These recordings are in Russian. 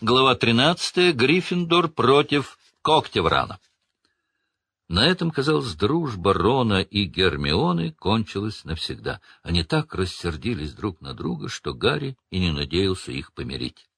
Глава 13. Гриффиндор против Когтеврана. На этом, казалось, дружба Рона и Гермионы кончилась навсегда. Они так рассердились друг на друга, что Гарри и не надеялся их помирить.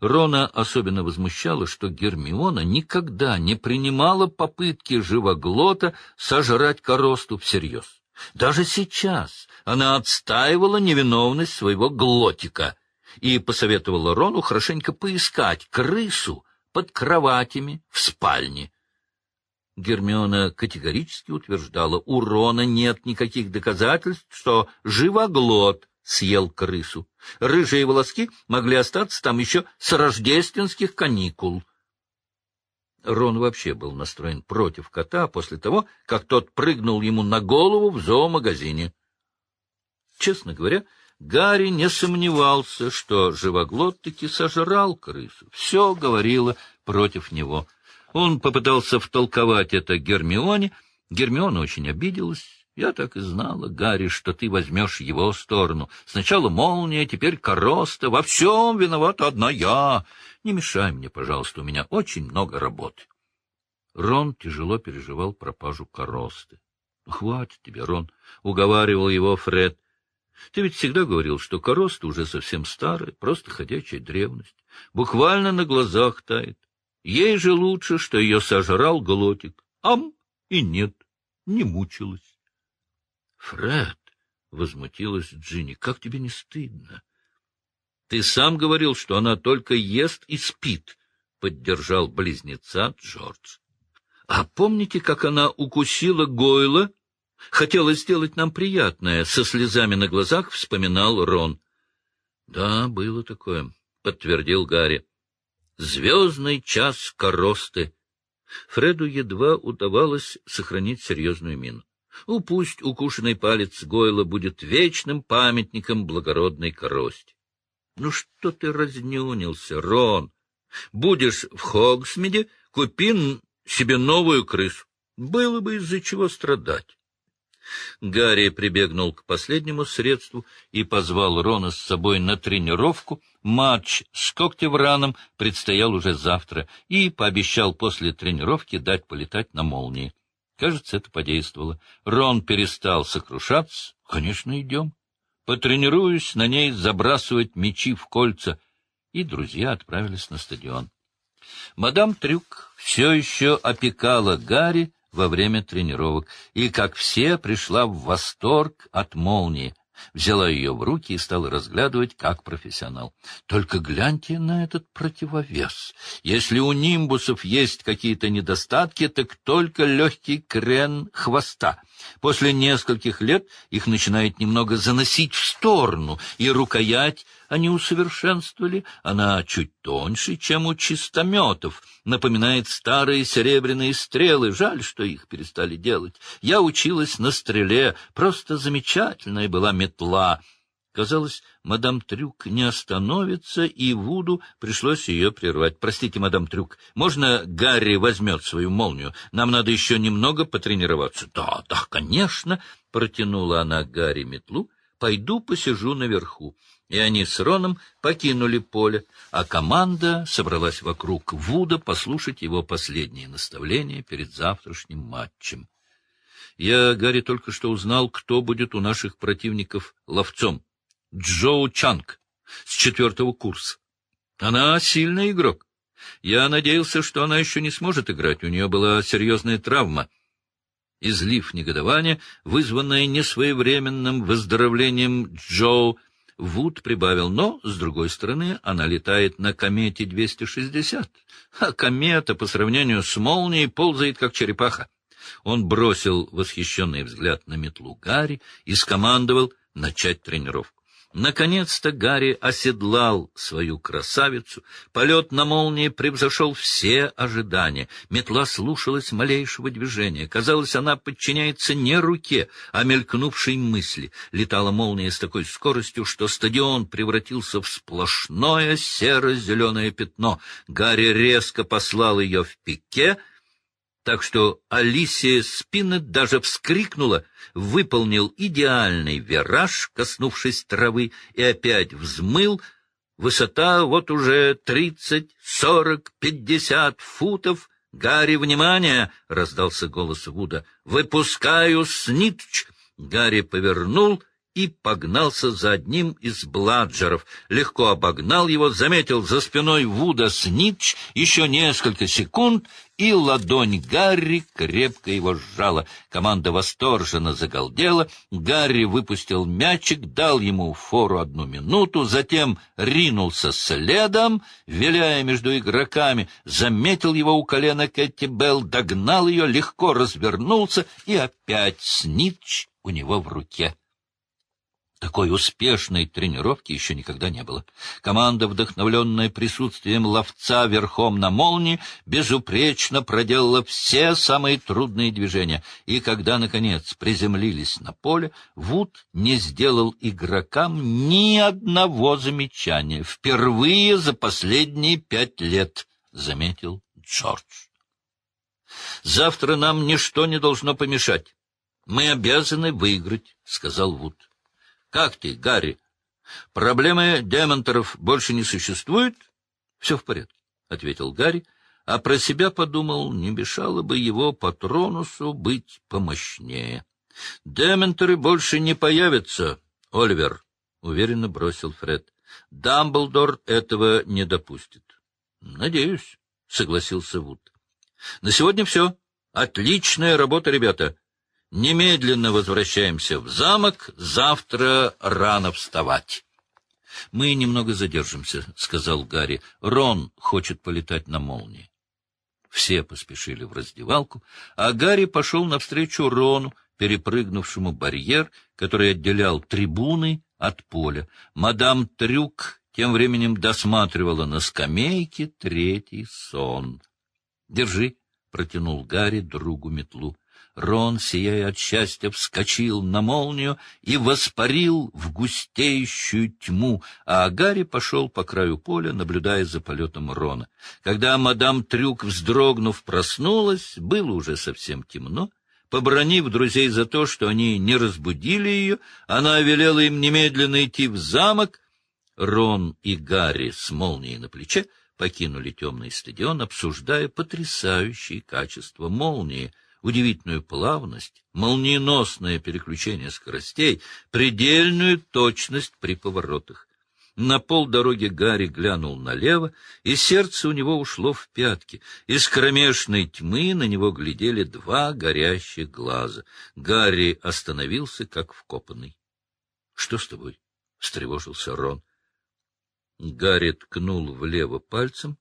Рона особенно возмущало, что Гермиона никогда не принимала попытки живоглота сожрать коросту всерьез. Даже сейчас она отстаивала невиновность своего глотика и посоветовала Рону хорошенько поискать крысу под кроватями в спальне. Гермиона категорически утверждала, у Рона нет никаких доказательств, что живоглот съел крысу. Рыжие волоски могли остаться там еще с рождественских каникул. Рон вообще был настроен против кота после того, как тот прыгнул ему на голову в зоомагазине. Честно говоря, Гарри не сомневался, что живоглот таки сожрал крысу. Все говорило против него. Он попытался втолковать это Гермионе. Гермиона очень обиделась. Я так и знала, Гарри, что ты возьмешь его сторону. Сначала молния, теперь короста. Во всем виновата одна я. Не мешай мне, пожалуйста, у меня очень много работы. Рон тяжело переживал пропажу коросты. — Хватит тебе, Рон, — уговаривал его Фред. — Ты ведь всегда говорил, что короста уже совсем старая, просто ходячая древность. Буквально на глазах тает. Ей же лучше, что ее сожрал глотик. Ам! И нет, не мучилась. Фред, — возмутилась Джинни, — как тебе не стыдно? — Ты сам говорил, что она только ест и спит, — поддержал близнеца Джордж. — А помните, как она укусила Гойла? Хотела сделать нам приятное, со слезами на глазах вспоминал Рон. — Да, было такое, — подтвердил Гарри. — Звездный час коросты. Фреду едва удавалось сохранить серьезную мину. Ну, пусть укушенный палец Гойла будет вечным памятником благородной корости. Ну что ты разнюнился, Рон? Будешь в Хогсмиде, купи себе новую крысу. Было бы из-за чего страдать. Гарри прибегнул к последнему средству и позвал Рона с собой на тренировку. Матч с Когтевраном предстоял уже завтра и пообещал после тренировки дать полетать на молнии. Кажется, это подействовало. Рон перестал сокрушаться. Конечно, идем. Потренируюсь на ней забрасывать мячи в кольца. И друзья отправились на стадион. Мадам Трюк все еще опекала Гарри во время тренировок и, как все, пришла в восторг от молнии взяла ее в руки и стала разглядывать как профессионал. Только гляньте на этот противовес. Если у нимбусов есть какие-то недостатки, так только легкий крен хвоста. После нескольких лет их начинает немного заносить в сторону, и рукоять они усовершенствовали, она чуть тоньше, чем у чистометов, напоминает старые серебряные стрелы. Жаль, что их перестали делать. Я училась на стреле, просто замечательная была метла. Казалось, мадам Трюк не остановится, и Вуду пришлось ее прервать. «Простите, мадам Трюк, можно Гарри возьмет свою молнию? Нам надо еще немного потренироваться». «Да, да, конечно», — протянула она Гарри метлу. «Пойду посижу наверху» и они с Роном покинули поле, а команда собралась вокруг Вуда послушать его последние наставления перед завтрашним матчем. Я, Гарри, только что узнал, кто будет у наших противников ловцом. Джоу Чанг с четвертого курса. Она сильный игрок. Я надеялся, что она еще не сможет играть, у нее была серьезная травма. Излив негодования, вызванное несвоевременным выздоровлением Джоу, Вуд прибавил, но, с другой стороны, она летает на комете 260, а комета по сравнению с молнией ползает, как черепаха. Он бросил восхищенный взгляд на метлу Гарри и скомандовал начать тренировку. Наконец-то Гарри оседлал свою красавицу. Полет на молнии превзошел все ожидания. Метла слушалась малейшего движения. Казалось, она подчиняется не руке, а мелькнувшей мысли. Летала молния с такой скоростью, что стадион превратился в сплошное серо-зеленое пятно. Гарри резко послал ее в пике — так что Алисия Спиннет даже вскрикнула, выполнил идеальный вираж, коснувшись травы, и опять взмыл, Высота вот уже тридцать, сорок, пятьдесят футов. Гарри, внимание! — раздался голос Вуда. — Выпускаю снитч! Гарри повернул и погнался за одним из бладжеров. Легко обогнал его, заметил за спиной Вуда Снитч еще несколько секунд, и ладонь Гарри крепко его сжала. Команда восторженно загалдела. Гарри выпустил мячик, дал ему фору одну минуту, затем ринулся следом, виляя между игроками, заметил его у колена Кэти Белл, догнал ее, легко развернулся, и опять Снитч у него в руке. Такой успешной тренировки еще никогда не было. Команда, вдохновленная присутствием ловца верхом на молнии, безупречно проделала все самые трудные движения. И когда, наконец, приземлились на поле, Вуд не сделал игрокам ни одного замечания. Впервые за последние пять лет, — заметил Джордж. «Завтра нам ничто не должно помешать. Мы обязаны выиграть», — сказал Вуд. Как ты, Гарри? Проблемы демонтеров больше не существует? Все в порядке, — ответил Гарри, а про себя подумал, не мешало бы его патронусу быть помощнее. Дементоры больше не появятся, Оливер, — уверенно бросил Фред. Дамблдор этого не допустит. — Надеюсь, — согласился Вуд. — На сегодня все. Отличная работа, ребята. Немедленно возвращаемся в замок, завтра рано вставать. — Мы немного задержимся, — сказал Гарри. — Рон хочет полетать на молнии. Все поспешили в раздевалку, а Гарри пошел навстречу Рону, перепрыгнувшему барьер, который отделял трибуны от поля. Мадам Трюк тем временем досматривала на скамейке третий сон. — Держи, — протянул Гарри другу метлу. Рон, сияя от счастья, вскочил на молнию и воспарил в густеющую тьму, а Гарри пошел по краю поля, наблюдая за полетом Рона. Когда мадам Трюк, вздрогнув, проснулась, было уже совсем темно. Побронив друзей за то, что они не разбудили ее, она велела им немедленно идти в замок. Рон и Гарри с молнией на плече покинули темный стадион, обсуждая потрясающие качества молнии — удивительную плавность, молниеносное переключение скоростей, предельную точность при поворотах. На полдороги Гарри глянул налево, и сердце у него ушло в пятки. Из кромешной тьмы на него глядели два горящих глаза. Гарри остановился, как вкопанный. — Что с тобой? — встревожился Рон. Гарри ткнул влево пальцем.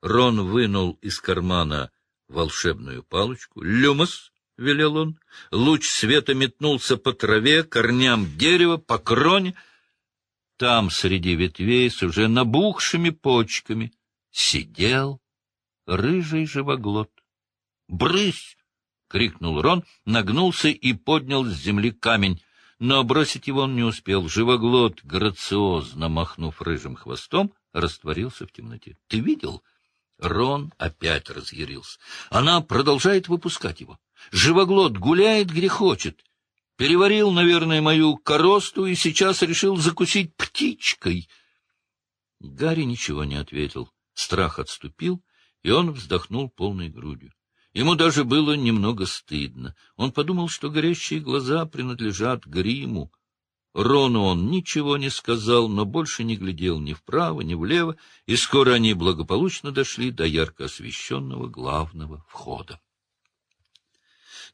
Рон вынул из кармана волшебную палочку. «Люмос!» — велел он. Луч света метнулся по траве, корням дерева, по кроне. Там, среди ветвей, с уже набухшими почками, сидел рыжий живоглот. «Брысь!» — крикнул Рон, нагнулся и поднял с земли камень. Но бросить его он не успел. Живоглот, грациозно махнув рыжим хвостом, растворился в темноте. — Ты видел? Рон опять разъярился. Она продолжает выпускать его. Живоглот гуляет, где хочет. Переварил, наверное, мою коросту и сейчас решил закусить птичкой. Гарри ничего не ответил. Страх отступил, и он вздохнул полной грудью. Ему даже было немного стыдно. Он подумал, что горящие глаза принадлежат гриму. Рону он ничего не сказал, но больше не глядел ни вправо, ни влево, и скоро они благополучно дошли до ярко освещенного главного входа.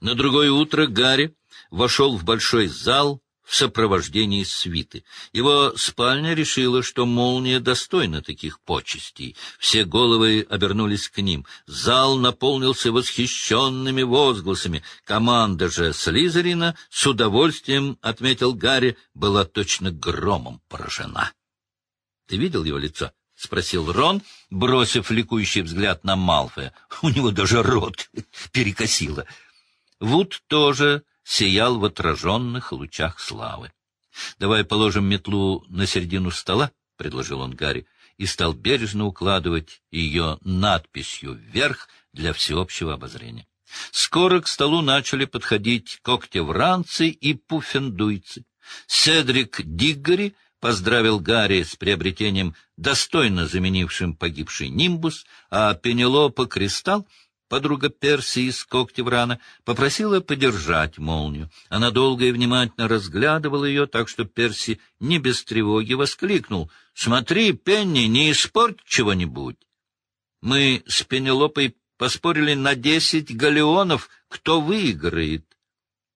На другое утро Гарри вошел в большой зал в сопровождении свиты. Его спальня решила, что молния достойна таких почестей. Все головы обернулись к ним. Зал наполнился восхищенными возгласами. Команда же Слизерина с удовольствием, отметил Гарри, была точно громом поражена. — Ты видел его лицо? — спросил Рон, бросив ликующий взгляд на Малфоя. У него даже рот перекосило. Вуд тоже сиял в отраженных лучах славы. — Давай положим метлу на середину стола, — предложил он Гарри, и стал бережно укладывать ее надписью вверх для всеобщего обозрения. Скоро к столу начали подходить когтевранцы и пуффендуйцы. Седрик Диггори поздравил Гарри с приобретением, достойно заменившим погибший Нимбус, а Пенелопа Кристалл Подруга Персии из Когтеврана попросила подержать молнию. Она долго и внимательно разглядывала ее, так что Перси не без тревоги воскликнул. — Смотри, Пенни, не испорть чего-нибудь. Мы с Пенелопой поспорили на десять галеонов, кто выиграет.